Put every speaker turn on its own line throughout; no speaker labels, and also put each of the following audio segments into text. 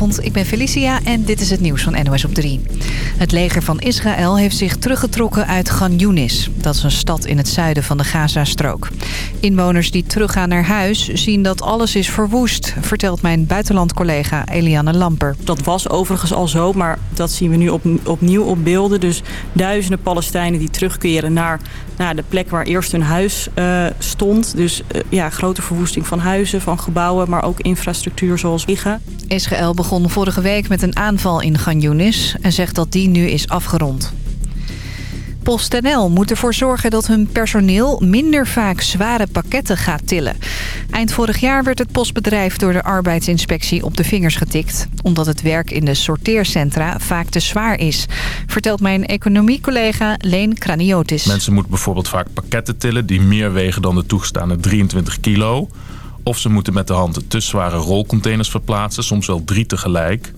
Goedenavond, ik ben Felicia en dit is het nieuws van NOS op 3. Het leger van Israël heeft zich teruggetrokken uit Gan Yunis. Dat is een stad in het zuiden van de Gazastrook. Inwoners die teruggaan naar huis zien dat alles is verwoest... vertelt mijn buitenlandcollega Eliane Lamper.
Dat was overigens al zo, maar dat zien we nu op, opnieuw op beelden. Dus duizenden Palestijnen die terugkeren naar, naar de plek waar eerst hun huis uh, stond. Dus uh, ja, grote verwoesting van huizen, van gebouwen, maar ook infrastructuur zoals liggen.
Israël begon vorige week met een aanval in Gan en zegt dat die nu is afgerond. PostNL moet ervoor zorgen dat hun personeel minder vaak zware pakketten gaat tillen. Eind vorig jaar werd het postbedrijf door de arbeidsinspectie op de vingers getikt. Omdat het werk in de sorteercentra vaak te zwaar is. Vertelt mijn economiecollega Leen Kraniotis.
Mensen moeten bijvoorbeeld vaak pakketten tillen die meer wegen dan de toegestaande 23 kilo. Of ze moeten met de hand te zware rolcontainers verplaatsen, soms wel drie tegelijk.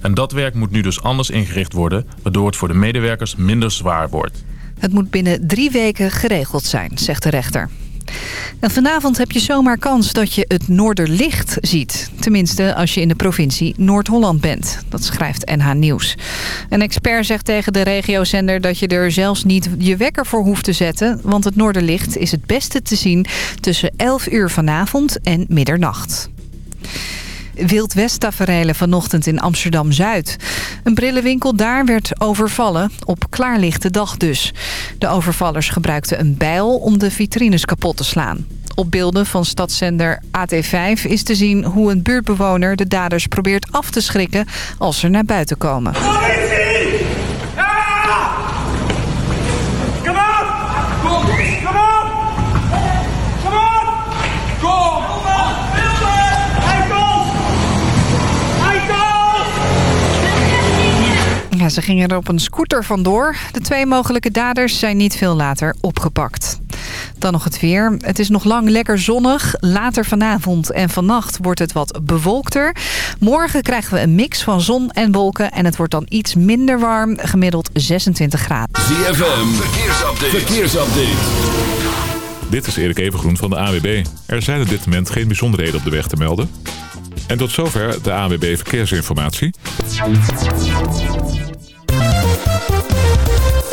En dat werk moet nu dus anders ingericht worden... waardoor het voor de medewerkers minder zwaar wordt.
Het moet binnen drie weken geregeld zijn, zegt de rechter. En vanavond heb je zomaar kans dat je het Noorderlicht ziet. Tenminste, als je in de provincie Noord-Holland bent. Dat schrijft NH Nieuws. Een expert zegt tegen de regiozender dat je er zelfs niet je wekker voor hoeft te zetten. Want het Noorderlicht is het beste te zien tussen 11 uur vanavond en middernacht. Wild West vanochtend in Amsterdam-Zuid. Een brillenwinkel daar werd overvallen, op klaarlichte dag dus. De overvallers gebruikten een bijl om de vitrines kapot te slaan. Op beelden van stadszender AT5 is te zien hoe een buurtbewoner de daders probeert af te schrikken als ze naar buiten komen. Ze gingen er op een scooter vandoor. De twee mogelijke daders zijn niet veel later opgepakt. Dan nog het weer. Het is nog lang lekker zonnig. Later vanavond en vannacht wordt het wat bewolkter. Morgen krijgen we een mix van zon en wolken. En het wordt dan iets minder warm. Gemiddeld 26 graden.
ZFM, verkeersupdate. verkeersupdate.
Dit is Erik Evengroen van de AWB. Er zijn op dit moment geen bijzonderheden op de weg te melden. En tot zover de AWB Verkeersinformatie.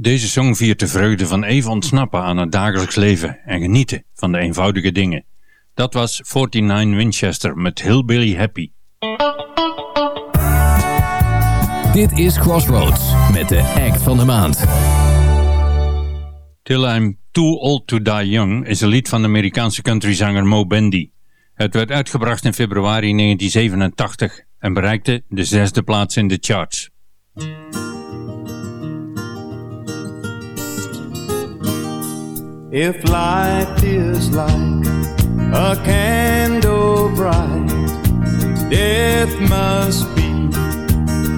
Deze song viert de vreugde van even ontsnappen aan het dagelijks leven en genieten van de eenvoudige dingen. Dat was 49 Winchester met Hillbilly Happy.
Dit is Crossroads met de act van de maand.
Till I'm Too Old to Die Young is een lied van de Amerikaanse countryzanger Mo Bendy. Het werd uitgebracht in februari 1987 en bereikte de zesde plaats in de charts.
If life is like a candle bright, death must be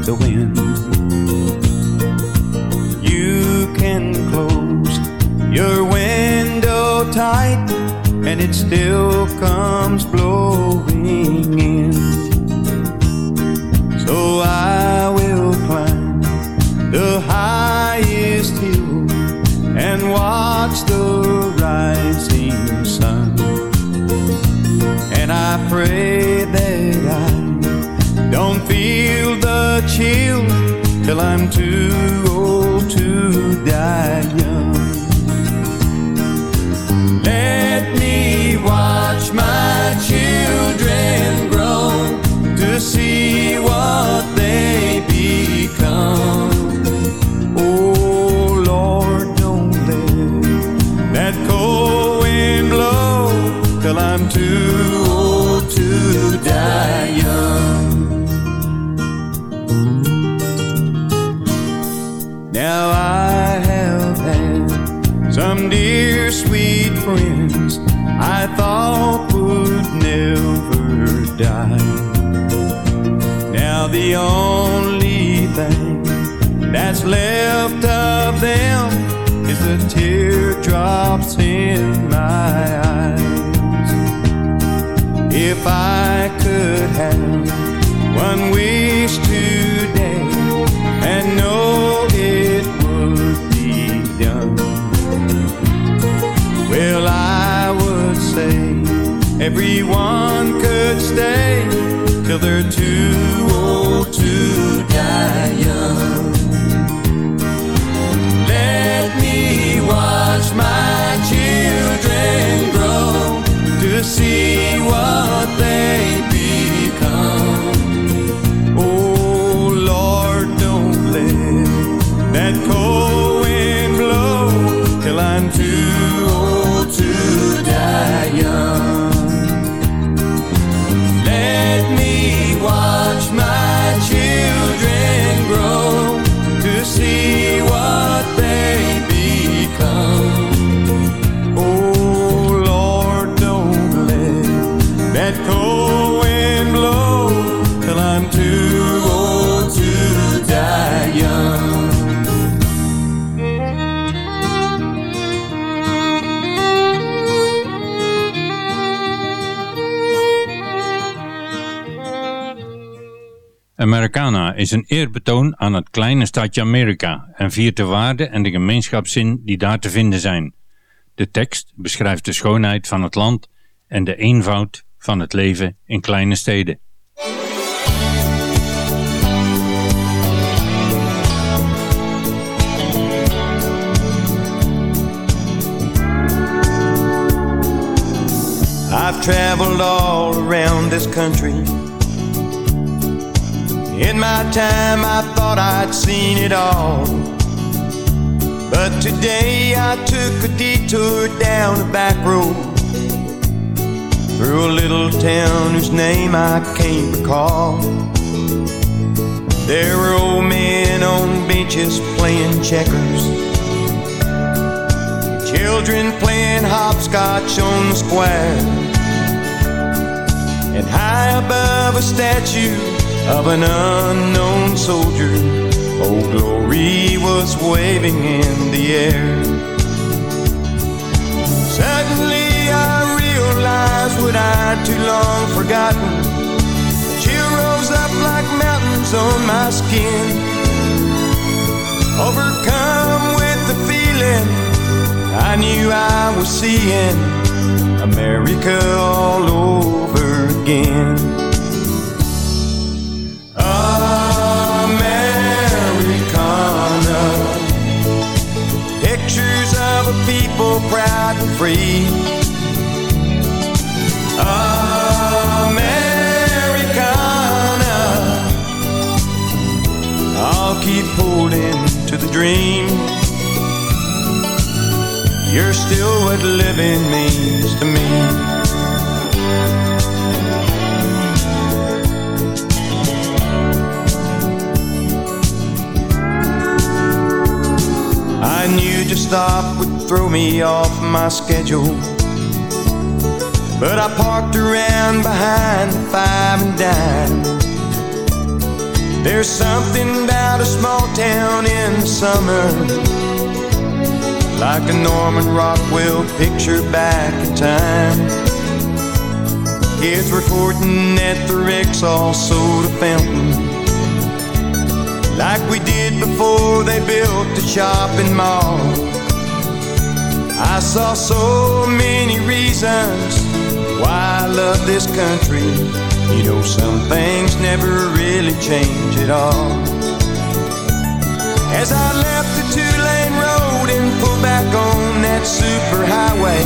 the wind. You can close your window tight, and it still comes blowing in. So I will climb the highest hill and watch the rising sun. And I pray that I don't feel the chill till I'm too old to die young. Let me watch my young. Now I have had some dear sweet friends I thought would never die. Now the only thing that's left of them is the teardrops in my eyes. If I could have one wish today and know it would be done, well, I would say everyone could stay till they're too old to die young. Let me watch my children grow to see what they
Americana is een eerbetoon aan het kleine stadje Amerika en viert de waarden en de gemeenschapszin die daar te vinden zijn. De tekst beschrijft de schoonheid van het land en de eenvoud van het leven in kleine steden.
I've traveled all around this country. In my time, I thought I'd seen it all. But today, I took a detour down a back road through a little town whose name I can't recall. There were old men on benches playing checkers, children playing hopscotch on the square. And high above a statue of an unknown soldier, Old Glory was waving in the air. Suddenly I realized what I'd too long forgotten. A chill rose up like mountains on my skin. Overcome with the feeling, I knew I was seeing America all over again. Free. Americana, I'll keep holding to the dream. You're still what living means to me. I knew to stop would throw me off my schedule. But I parked around behind the five and dime. There's something about a small town in the summer. Like a Norman Rockwell picture back in time. Kids recording at the Rexall soda fountain. Like we did before they built the shopping mall. I saw so many reasons why I love this country. You know, some things never really change at all. As I left the two lane road and pulled back on that superhighway,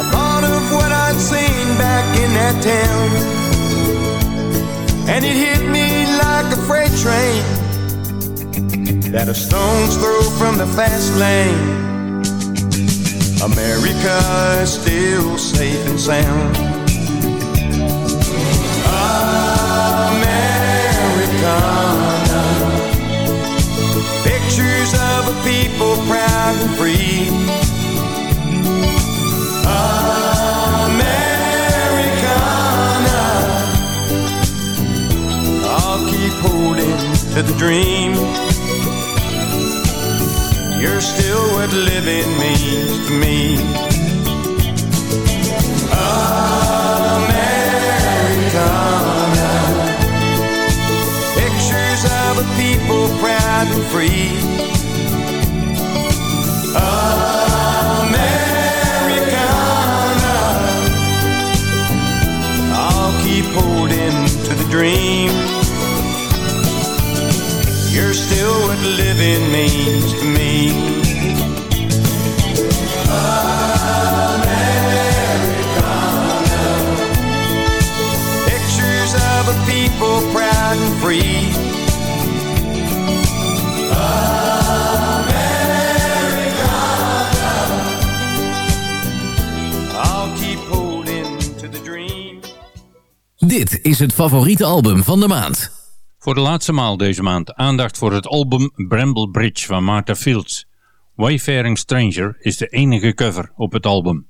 I thought of what I'd seen back in that town. And it hit me like a freight train that a stone's throw from the fast lane. America is still safe and sound. Americana. Pictures of a people proud and free. Americana. I'll keep holding to the dream. You're still what living means to me. Americana. Pictures of a people proud and free. Americana. I'll keep holding to the dream. You're still what living means to me.
Is het favoriete album van de maand.
Voor de laatste maal deze maand aandacht voor het album Bramble Bridge van Martha Fields. Wayfaring Stranger is de enige cover op het album.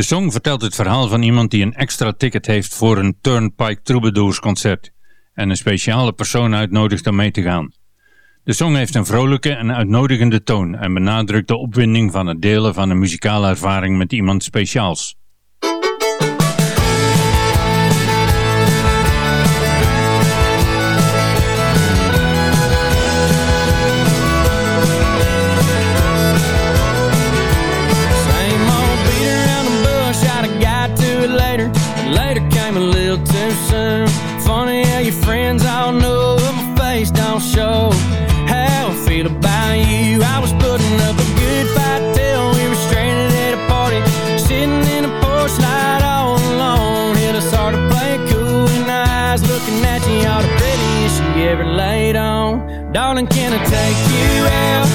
De song vertelt het verhaal van iemand die een extra ticket heeft voor een Turnpike Troubadours concert en een speciale persoon uitnodigt om mee te gaan. De song heeft een vrolijke en uitnodigende toon en benadrukt de opwinding van het delen van een muzikale ervaring met iemand speciaals.
Darling, can I take you out?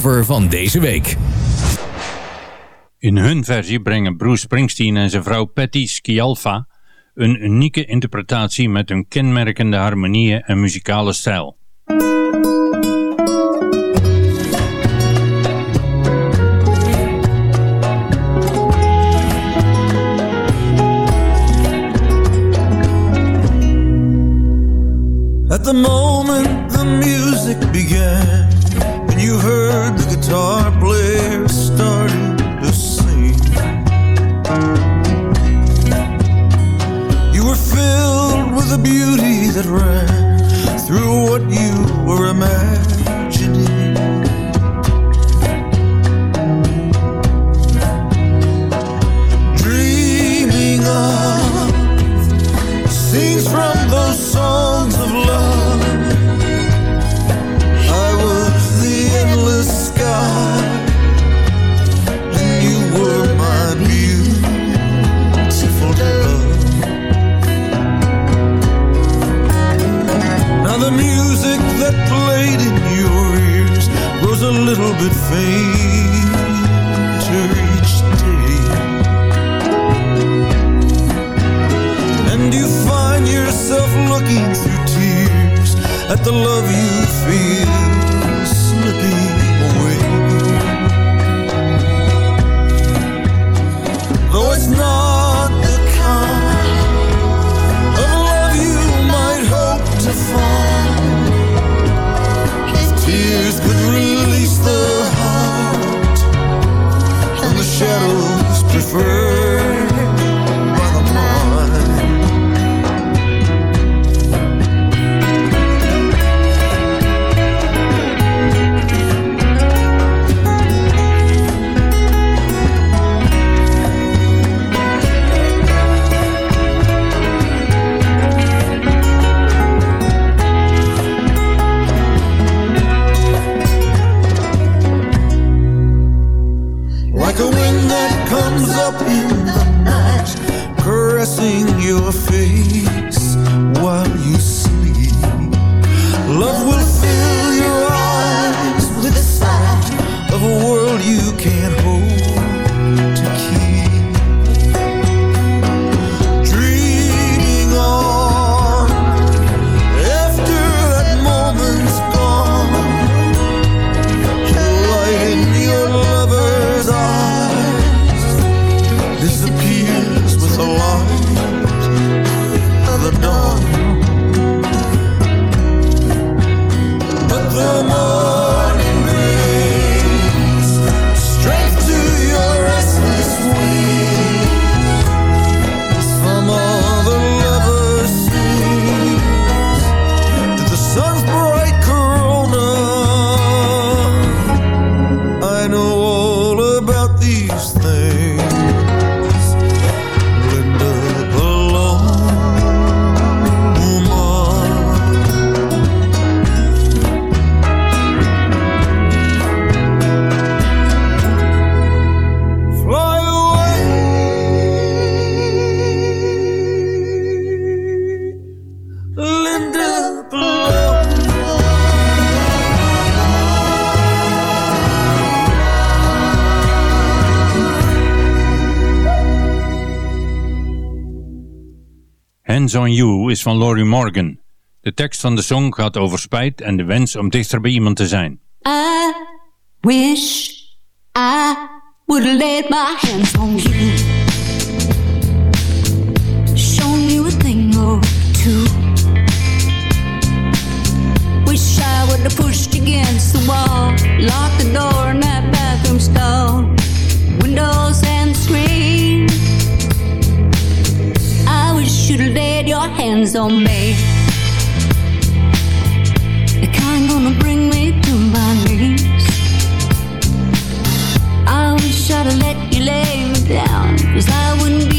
van deze week.
In hun versie brengen Bruce Springsteen en zijn vrouw Patty Scialfa een unieke interpretatie met hun kenmerkende harmonieën en muzikale stijl.
On
You is van Laurie Morgan. De tekst van de song gaat over spijt en de wens om dichter bij iemand te zijn.
I wish I would lay my hands on you Show you a thing or two Wish I would have pushed against the wall Locked the door in that bathroom stall hands on me. The kind gonna bring me to my knees. I wish I'd have let you lay me down, cause I wouldn't be.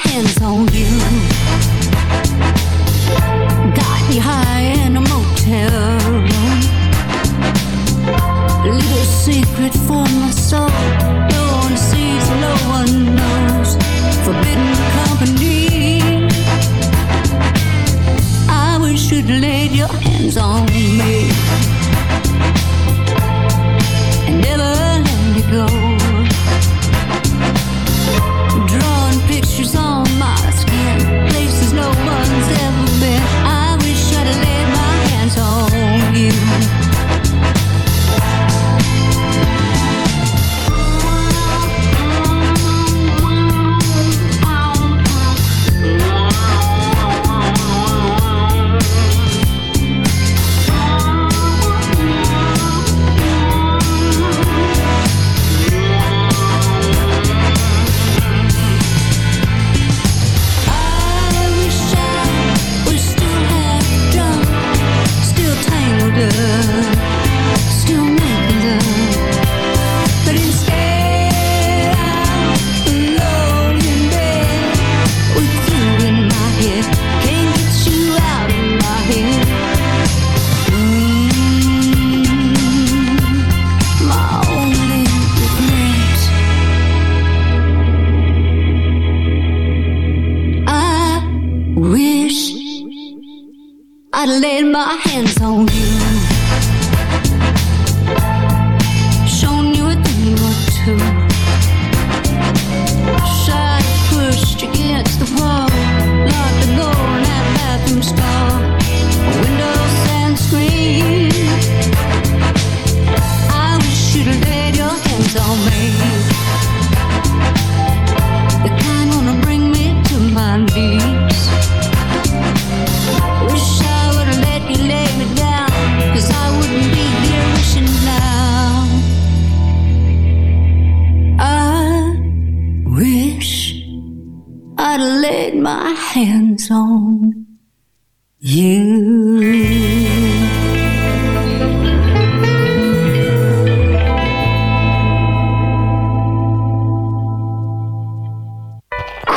hands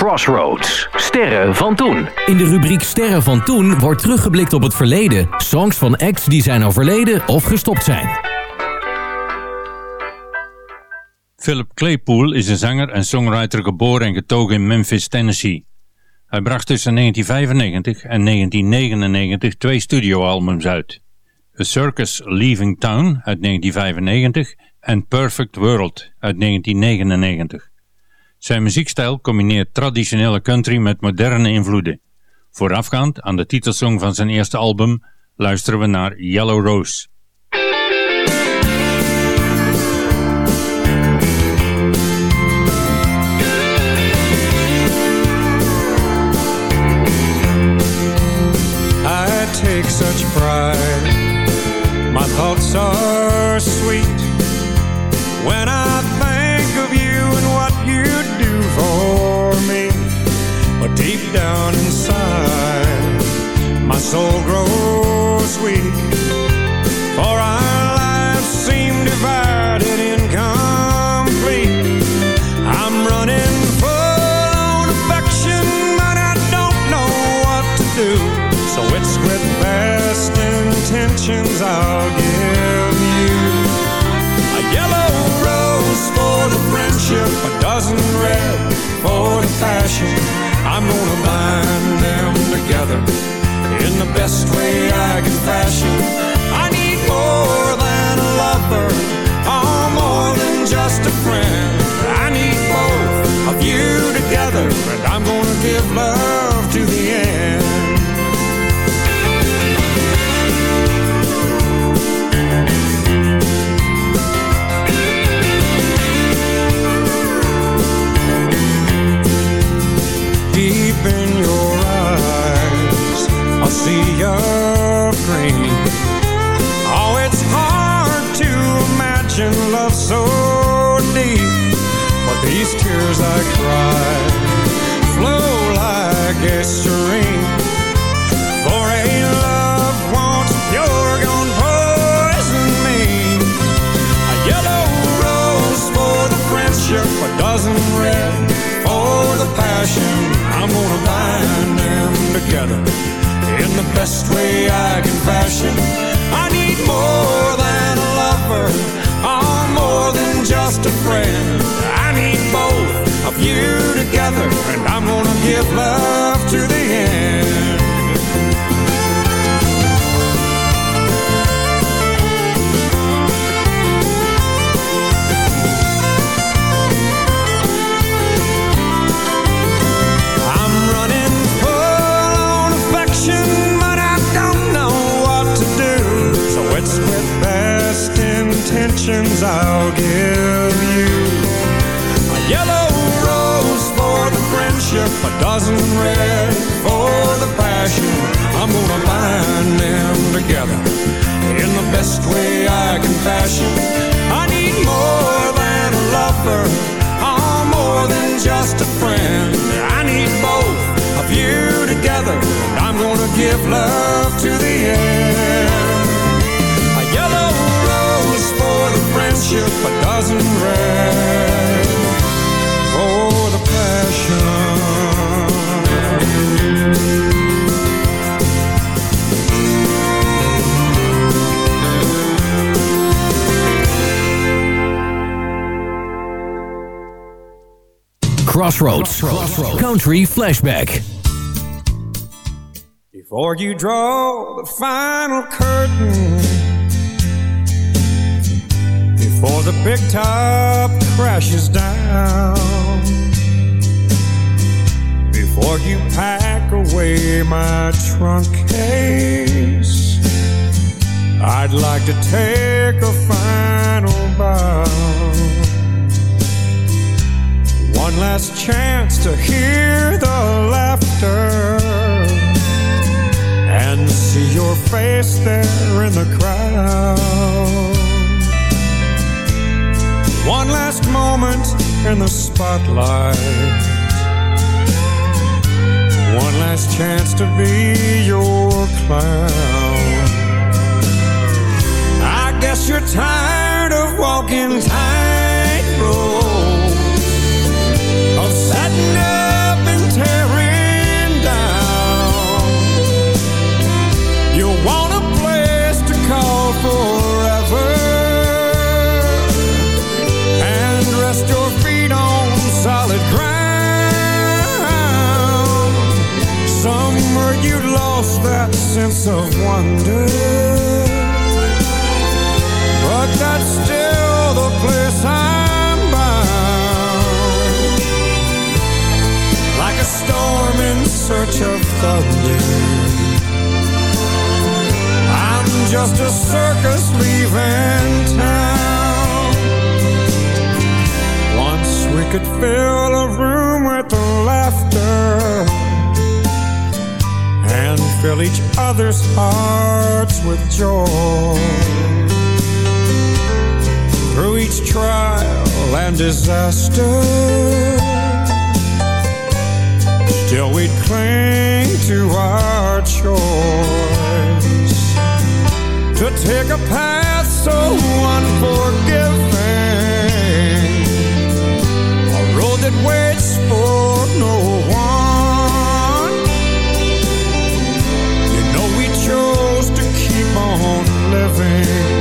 Crossroads. Sterren van toen.
In de rubriek Sterren van Toen wordt teruggeblikt op het verleden. Songs van acts die zijn overleden of gestopt zijn.
Philip Claypool is een zanger en songwriter geboren en getogen in Memphis, Tennessee. Hij bracht tussen 1995 en 1999 twee studioalbums uit. A Circus Leaving Town uit 1995 en Perfect World uit 1999. Zijn muziekstijl combineert traditionele country met moderne invloeden. Voorafgaand aan de titelsong van zijn eerste album luisteren we naar Yellow Rose.
I take such pride. My thoughts are sweet when I down inside, my soul grows weak. For our lives seem divided, incomplete. I'm running full on affection, but I don't know what to do. So it's with best intentions I'll give you a yellow rose for the friendship, a dozen red for the passion. I'm gonna bind them together in the best way I can fashion. I need more than a lover, or more than just a friend. I need both of you together, and I'm gonna give love
Crossroads. Country Flashback.
before you draw the final curtain. Before the big top crashes down. Before you pack away my trunk case. I'd like to take a final bow. One last chance to hear the laughter and see your face there in the crowd. One last moment in the spotlight. One last chance to be your clown. I guess you're tired of walking tightrope fill a room with laughter And fill each other's hearts with joy trial and disaster. Still, we'd cling to our choice to take a path so unforgiving, a road that waits for no one. You know, we chose to keep on living.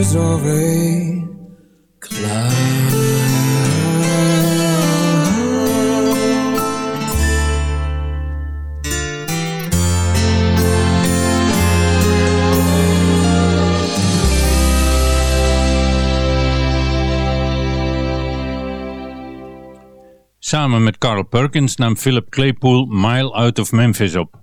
a cloud.
Samen met Carl Perkins nam Philip Claypool Mile Out of Memphis op.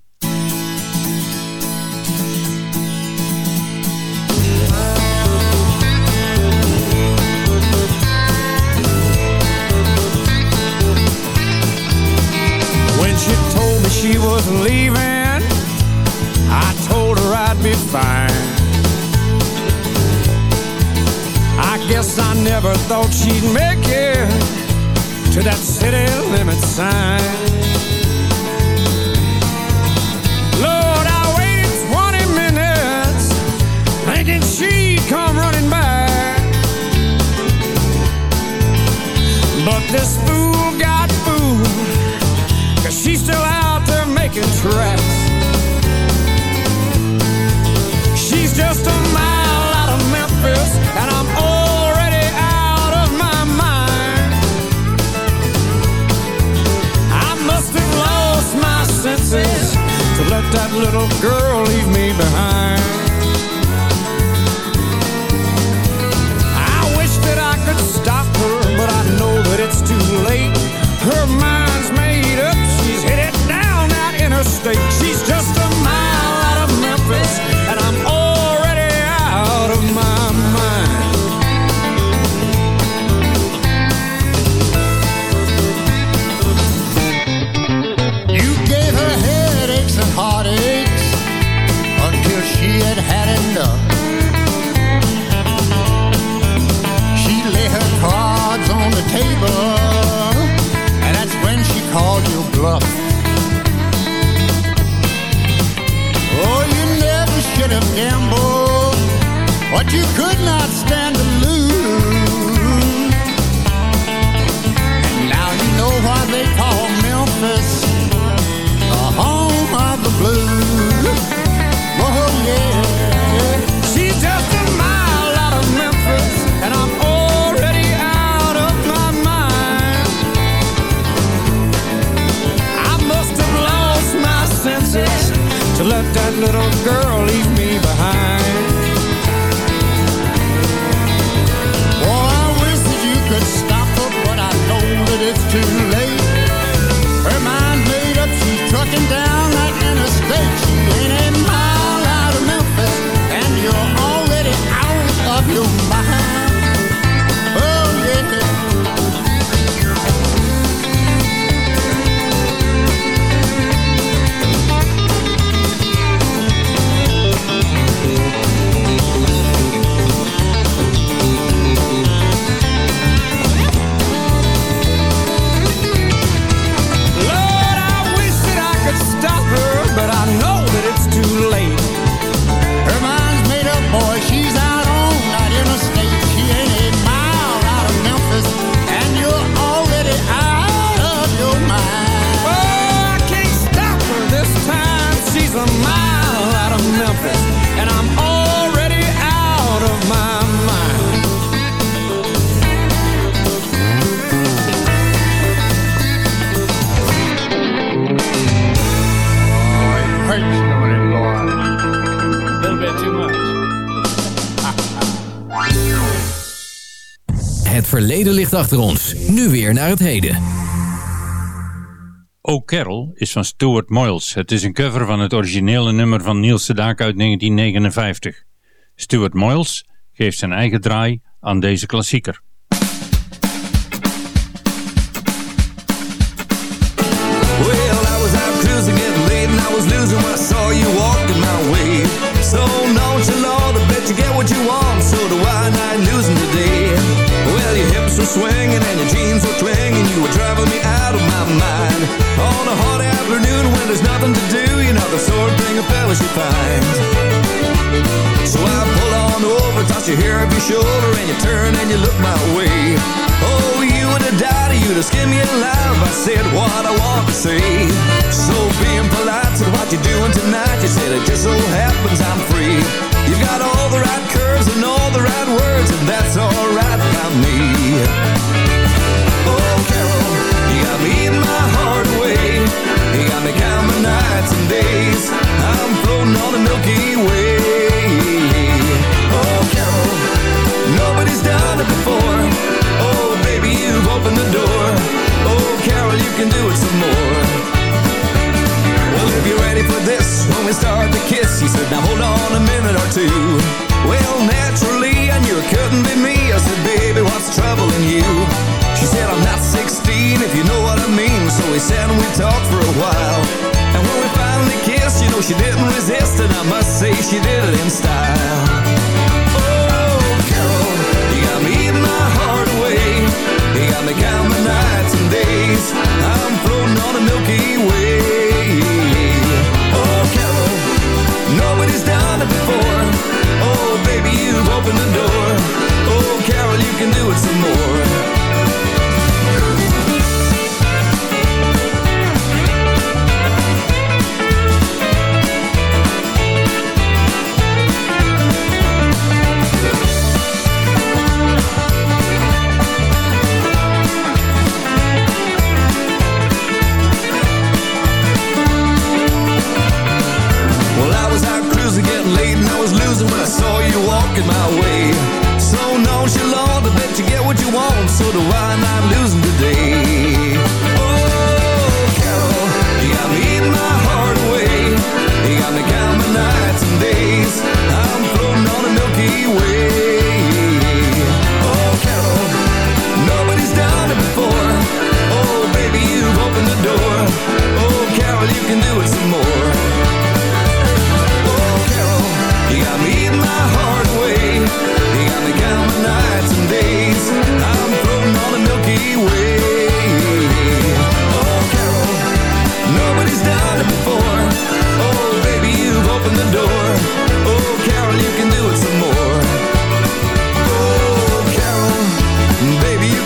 never thought she'd make it to that city limit sign. Lord, I waited 20 minutes thinking she'd come running back. But this fool got fooled Cause she's still out there making tracks She's just a mile out of Memphis And I'm lost my
let that little girl leave me behind. I wish that I could stop her, but I know that it's too late. Her mind's made up, she's headed down that interstate. She's just
verleden ligt achter ons. Nu weer naar het heden.
Carol is van Stuart Moyles. Het is een cover van het originele nummer van Niels Sedaka uit 1959. Stuart Moyles geeft zijn eigen draai aan deze klassieker.
Your shoulder, and you turn and you look my way. Oh, you would have died, you'd have skinned me alive. I said what I want to say. So being polite, said what you doing tonight? You said it just so happens I'm free. You've got all the right curves and all the right words, and that's alright by me. Oh, Carol, you got me in my hard way. You got me counting nights and days. I'm floating on the Milky Way. It before. Oh, baby, you've opened the door. Oh, Carol, you can do it some more. Well, if you're ready for this, when we start to kiss, he said, now hold on a minute or two. Well, naturally, I knew it couldn't be me. I said, baby, what's troubling you? She said, I'm not 16, if you know what I mean. So we sat and we talked for a while. And when we finally kissed, you know, she didn't resist, and I must say she did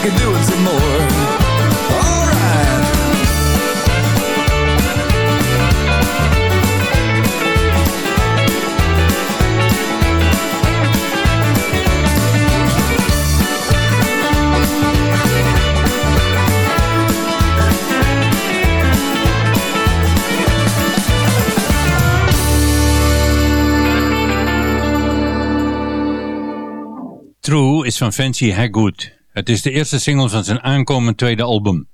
can do it some more. All right.
True is van Fancy Haggood. Het is de eerste single van zijn aankomend tweede album.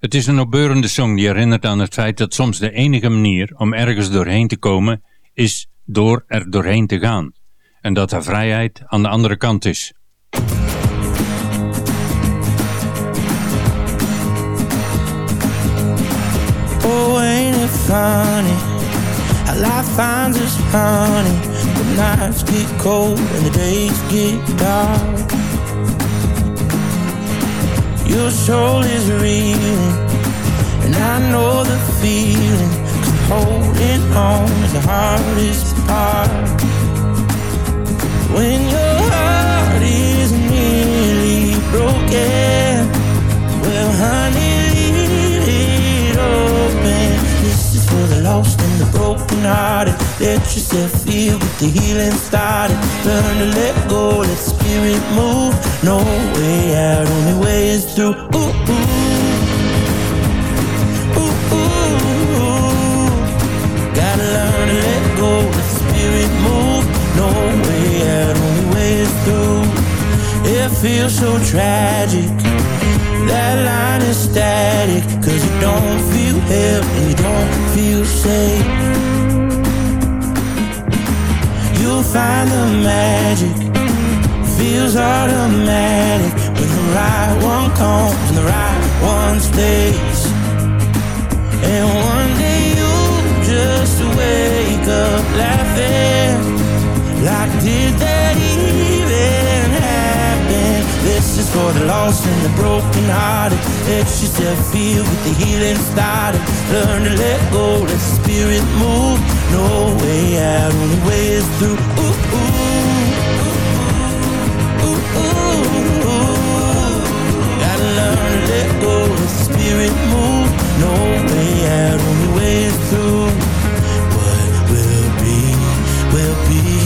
Het is een opbeurende song die herinnert aan het feit dat soms de enige manier om ergens doorheen te komen is door er doorheen te gaan. En dat er vrijheid aan de andere kant is.
Oh, ain't it funny how life finds us, honey? The nights get cold and the days get dark. Your soul is reeling, and I know the feeling. Cause holding on is the hardest part. When your heart is nearly broken, well, honey, lost and the broken hearted. Let yourself feel with the healing started. Learn to let go, let spirit move. No way out, only way is through. Ooh, ooh. Ooh, ooh. Gotta learn to let go, let spirit move. No way out, only way is through. It feels so tragic. That line is static. Cause you don't feel held and you don't feel safe. You'll find the magic. Feels automatic When the right one comes and the right one stays. And one day you'll just wake up laughing Like did that even happen? This is for the lost and the broken hearted Let yourself feel with the healing started. Learn to let go, let the spirit move. No way out, only way is through. Ooh, ooh. Ooh, ooh. Gotta learn to let go, let the spirit move. No way out, only way is through. What will be, will be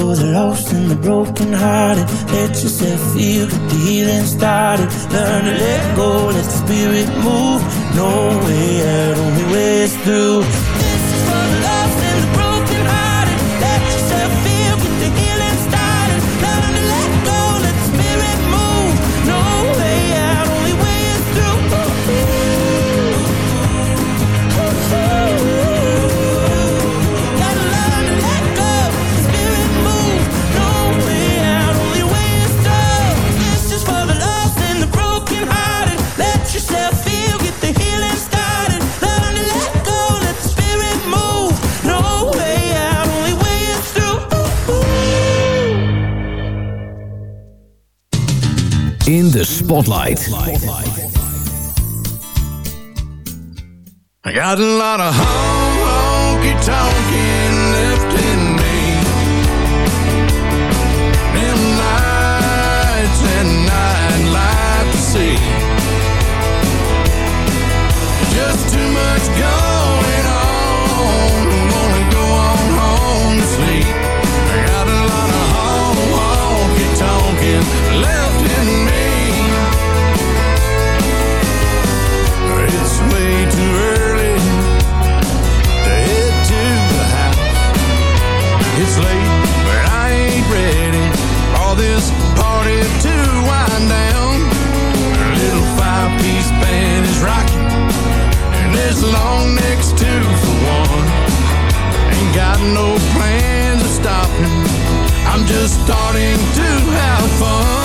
for the lost and the broken hearted. Let yourself feel that the healing started. Learn to let go, let the spirit move. No way out, only way is through.
in the spotlight.
I got a lot of honky left in me.
Them lights and to see. Just too much. Got no plans of stopping. I'm just starting to
have fun.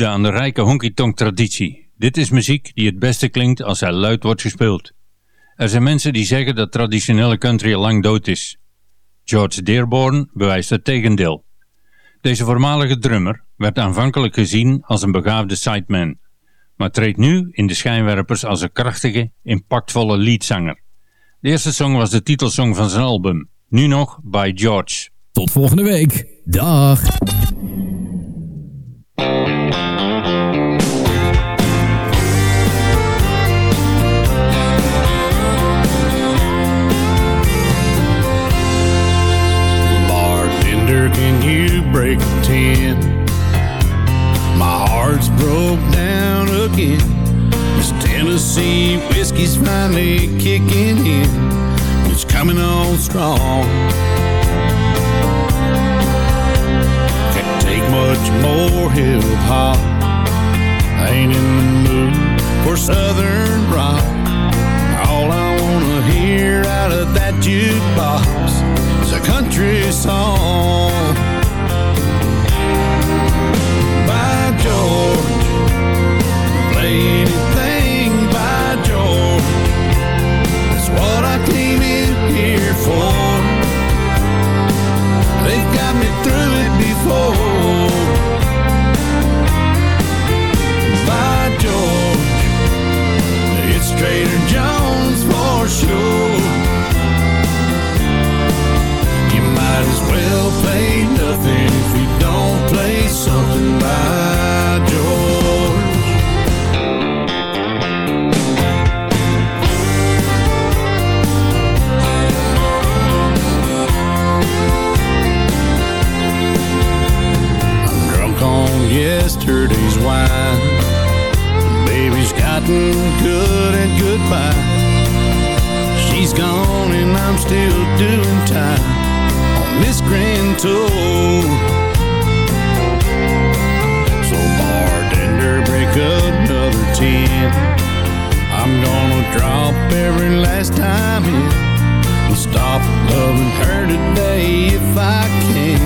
Aan de rijke honky-tonk traditie. Dit is muziek die het beste klinkt als hij luid wordt gespeeld. Er zijn mensen die zeggen dat traditionele country lang dood is. George Dearborn bewijst het tegendeel. Deze voormalige drummer werd aanvankelijk gezien als een begaafde sideman, maar treedt nu in de schijnwerpers als een krachtige, impactvolle leadzanger. De eerste song was de titelsong van zijn album, nu nog by George.
Tot volgende week. Dag.
Bartender, can you break a ten? My heart's broke down again. This Tennessee whiskey's finally kicking in. It's coming on strong. Can't take much more hip hop. Ain't in the mood for southern rock. All I wanna hear out of that jukebox is a country song. By George, play anything by George. That's what I came in here for. They've got me through it before. By George, it's Trader Jones for sure. Might as well play nothing if you don't play something by George. I'm drunk on yesterday's wine. Baby's gotten good and goodbye. She's gone and I'm still doing time grand tour. So bartender, break another ten. I'm gonna drop every last time in and stop loving her today if I can.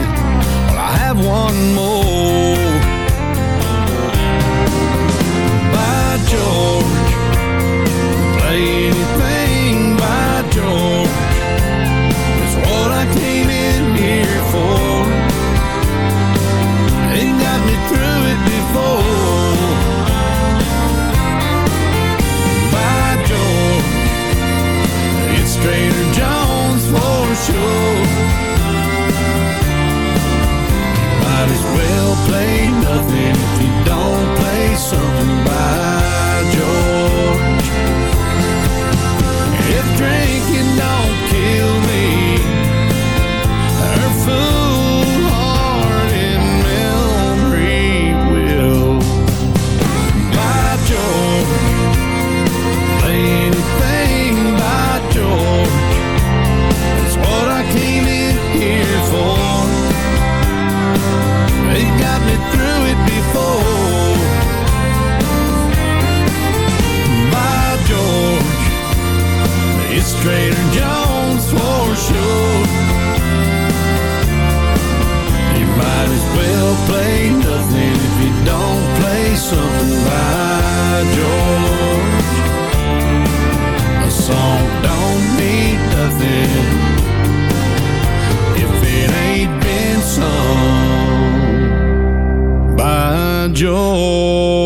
Well, I have one more. show. Might as well play nothing if you don't play something by. something by George. A song don't mean nothing if it
ain't been sung by George.